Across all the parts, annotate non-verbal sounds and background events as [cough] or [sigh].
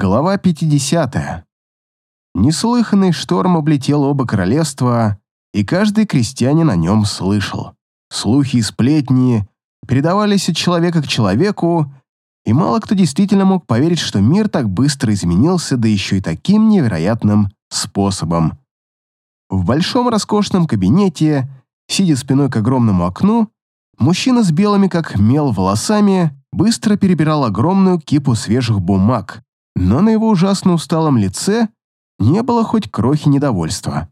Глава 50. Неслыханный шторм облетел оба королевства, и каждый крестьянин о нем слышал. Слухи и сплетни передавались от человека к человеку, и мало кто действительно мог поверить, что мир так быстро изменился, да еще и таким невероятным способом. В большом роскошном кабинете, сидя спиной к огромному окну, мужчина с белыми как мел волосами быстро перебирал огромную кипу свежих бумаг, но на его ужасно усталом лице не было хоть крохи недовольства.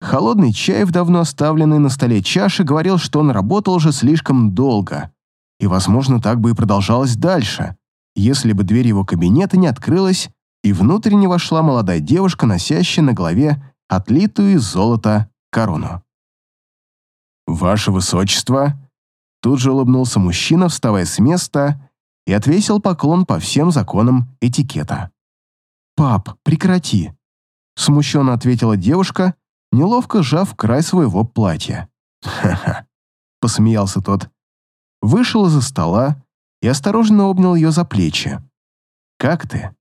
Холодный чай в давно оставленной на столе чаше говорил, что он работал уже слишком долго, и, возможно, так бы и продолжалось дальше, если бы дверь его кабинета не открылась, и внутрь не вошла молодая девушка, носящая на голове отлитую из золота корону. «Ваше Высочество!» Тут же улыбнулся мужчина, вставая с места и отвесил поклон по всем законам этикета. «Пап, прекрати!» Смущенно ответила девушка, неловко сжав край своего платья. «Ха-ха!» — посмеялся тот. Вышел из-за стола и осторожно обнял ее за плечи. «Как ты?»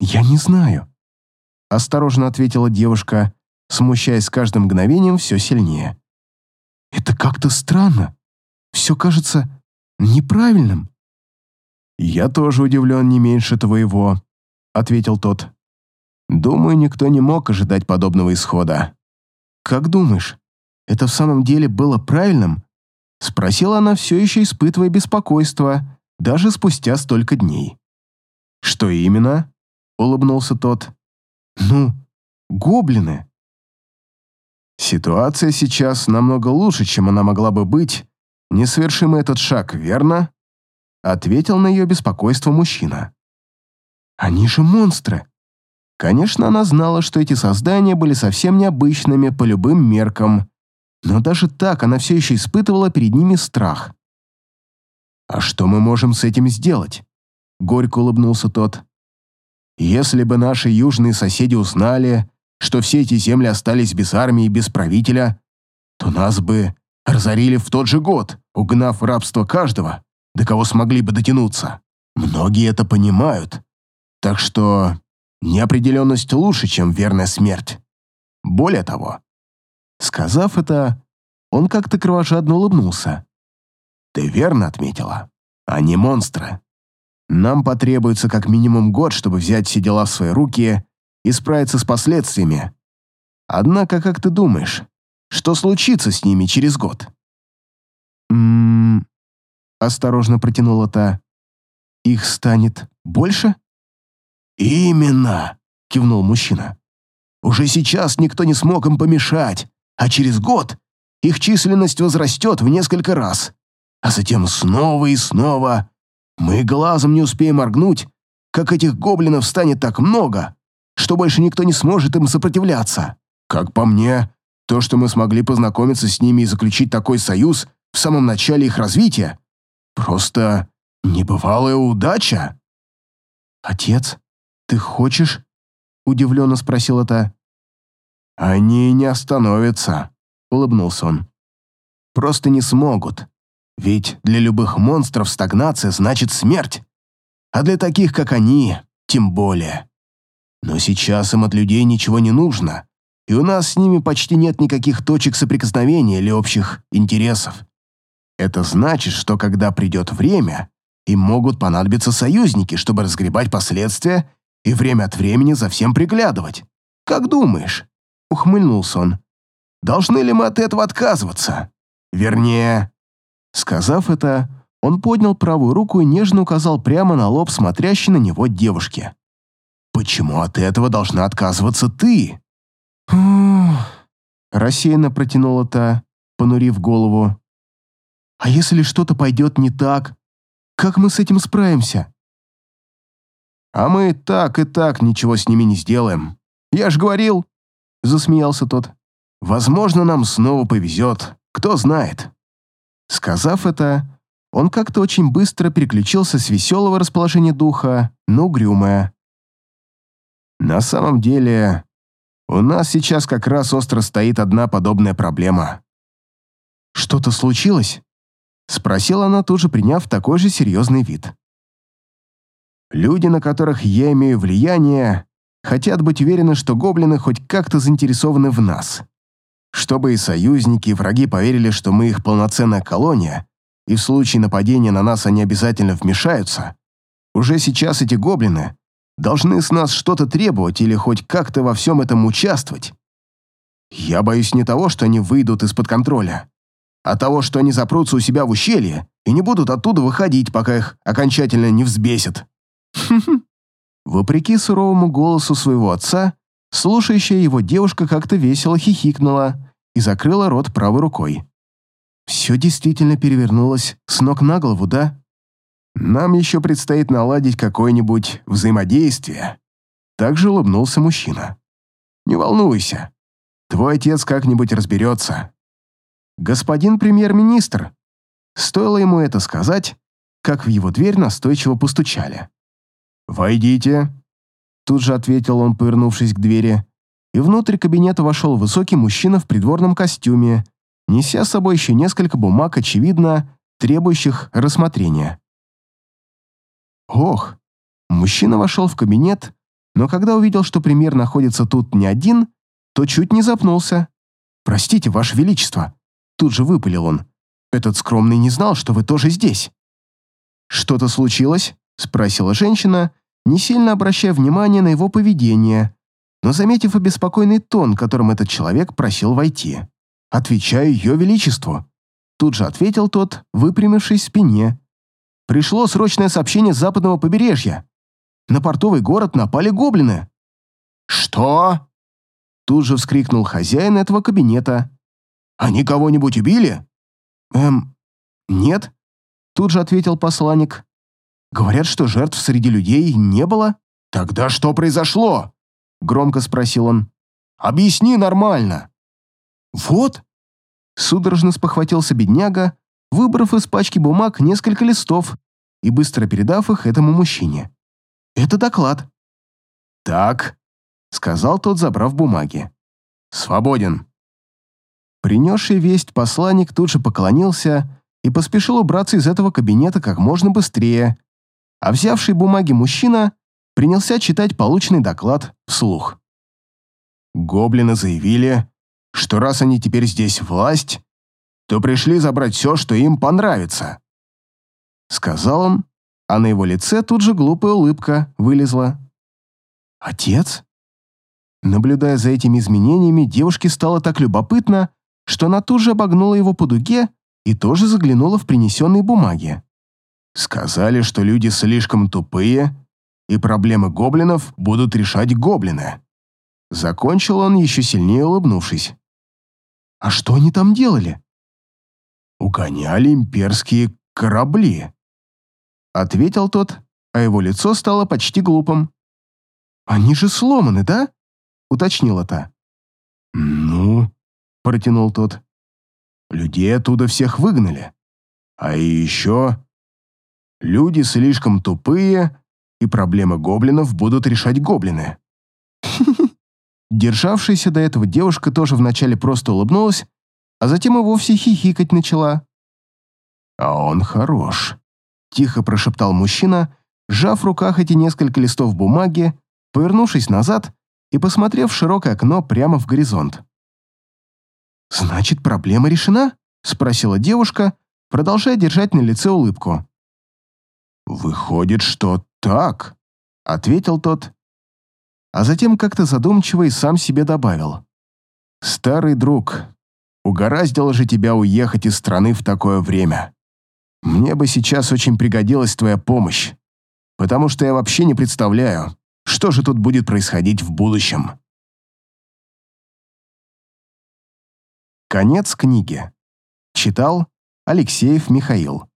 «Я не знаю», — осторожно ответила девушка, смущаясь с каждым мгновением все сильнее. «Это как-то странно. Все кажется неправильным». «Я тоже удивлен не меньше твоего», — ответил тот. «Думаю, никто не мог ожидать подобного исхода». «Как думаешь, это в самом деле было правильным?» — спросила она, все еще испытывая беспокойство, даже спустя столько дней. «Что именно?» — улыбнулся тот. «Ну, гоблины». «Ситуация сейчас намного лучше, чем она могла бы быть, не совершим этот шаг, верно?» Ответил на ее беспокойство мужчина. «Они же монстры!» Конечно, она знала, что эти создания были совсем необычными по любым меркам, но даже так она все еще испытывала перед ними страх. «А что мы можем с этим сделать?» — горько улыбнулся тот. «Если бы наши южные соседи узнали, что все эти земли остались без армии и без правителя, то нас бы разорили в тот же год, угнав рабство каждого, до кого смогли бы дотянуться. Многие это понимают. Так что неопределенность лучше, чем верная смерть. Более того, сказав это, он как-то кровожадно улыбнулся. Ты верно отметила. Они монстры. Нам потребуется как минимум год, чтобы взять все дела в свои руки и справиться с последствиями. Однако, как ты думаешь, что случится с ними через год? Ммм, осторожно протянула та. «Их станет больше?» «Именно!» — кивнул мужчина. «Уже сейчас никто не смог им помешать, а через год их численность возрастет в несколько раз. А затем снова и снова. Мы глазом не успеем моргнуть, как этих гоблинов станет так много, что больше никто не сможет им сопротивляться. Как по мне, то, что мы смогли познакомиться с ними и заключить такой союз в самом начале их развития, Просто небывалая удача. Отец, ты хочешь? Удивленно спросила та. Они не остановятся, улыбнулся он. Просто не смогут. Ведь для любых монстров стагнация значит смерть. А для таких, как они, тем более. Но сейчас им от людей ничего не нужно, и у нас с ними почти нет никаких точек соприкосновения или общих интересов. Это значит, что когда придет время, им могут понадобиться союзники, чтобы разгребать последствия и время от времени за всем приглядывать. Как думаешь?» — ухмыльнулся он. «Должны ли мы от этого отказываться? Вернее...» Сказав это, он поднял правую руку и нежно указал прямо на лоб смотрящей на него девушке. «Почему от этого должна отказываться ты?» рассеянно протянула та, понурив голову. А если что-то пойдет не так? Как мы с этим справимся? А мы так и так ничего с ними не сделаем. Я ж говорил, засмеялся тот. Возможно, нам снова повезет, кто знает. Сказав это, он как-то очень быстро переключился с веселого расположения духа на угрюмое. На самом деле, у нас сейчас как раз остро стоит одна подобная проблема. Что-то случилось? Спросила она, тоже приняв такой же серьезный вид. Люди, на которых я имею влияние, хотят быть уверены, что гоблины хоть как-то заинтересованы в нас. Чтобы и союзники, и враги поверили, что мы их полноценная колония, и в случае нападения на нас они обязательно вмешаются, уже сейчас эти гоблины должны с нас что-то требовать или хоть как-то во всем этом участвовать. Я боюсь не того, что они выйдут из-под контроля, а того, что они запрутся у себя в ущелье и не будут оттуда выходить, пока их окончательно не взбесят. [laughs] Вопреки суровому голосу своего отца, слушающая его девушка как-то весело хихикнула и закрыла рот правой рукой. Все действительно перевернулось с ног на голову, да? Нам еще предстоит наладить какое-нибудь взаимодействие. Также улыбнулся мужчина. Не волнуйся, твой отец как-нибудь разберется. Господин премьер-министр. Стоило ему это сказать, как в его дверь настойчиво постучали. «Войдите», — тут же ответил он, повернувшись к двери, и внутрь кабинета вошел высокий мужчина в придворном костюме, неся с собой еще несколько бумаг, очевидно, требующих рассмотрения. Ох, мужчина вошел в кабинет, но когда увидел, что премьер находится тут не один, то чуть не запнулся. «Простите, Ваше Величество», — тут же выпалил он. «Этот скромный не знал, что вы тоже здесь». «Что-то случилось?» — спросила женщина, не сильно обращая внимания на его поведение, но заметив обеспокоенный тон, которым этот человек просил войти. «Отвечаю Ее Величеству», — тут же ответил тот, выпрямившись в спине. «Пришло срочное сообщение с западного побережья. На портовый город напали гоблины». «Что?» Тут же вскрикнул хозяин этого кабинета. «Они кого-нибудь убили?» «Эм, нет», — тут же ответил посланник. «Говорят, что жертв среди людей не было». «Тогда что произошло?» — громко спросил он. «Объясни нормально». «Вот», — судорожно спохватился бедняга, выбрав из пачки бумаг несколько листов и быстро передав их этому мужчине. «Это доклад». «Так», — сказал тот, забрав бумаги. «Свободен». Принесший весть посланник тут же поклонился и поспешил убраться из этого кабинета как можно быстрее, а взявший бумаги мужчина принялся читать полученный доклад вслух. Гоблины заявили, что раз они теперь здесь власть, то пришли забрать все, что им понравится. Сказал он, а на его лице тут же глупая улыбка вылезла. «Отец?» Наблюдая за этими изменениями, девушке стало так любопытно, что она тут же обогнула его по дуге и тоже заглянула в принесенные бумаги. Сказали, что люди слишком тупые, и проблемы гоблинов будут решать гоблины. Закончил он, еще сильнее улыбнувшись. «А что они там делали?» «Угоняли имперские корабли», — ответил тот, а его лицо стало почти глупым. «Они же сломаны, да?» — уточнила та. «Ну, — протянул тот. «Людей оттуда всех выгнали. А еще... Люди слишком тупые, и проблемы гоблинов будут решать гоблины». [laughs] Державшаяся до этого девушка тоже вначале просто улыбнулась, а затем и вовсе хихикать начала. «А он хорош», — тихо прошептал мужчина, сжав в руках эти несколько листов бумаги, повернувшись назад и посмотрев в широкое окно прямо в горизонт. «Значит, проблема решена?» — спросила девушка, продолжая держать на лице улыбку. «Выходит, что так», — ответил тот, а затем как-то задумчиво и сам себе добавил. «Старый друг, угораздило же тебя уехать из страны в такое время. Мне бы сейчас очень пригодилась твоя помощь, потому что я вообще не представляю, что же тут будет происходить в будущем». Конец книги. Читал Алексеев Михаил.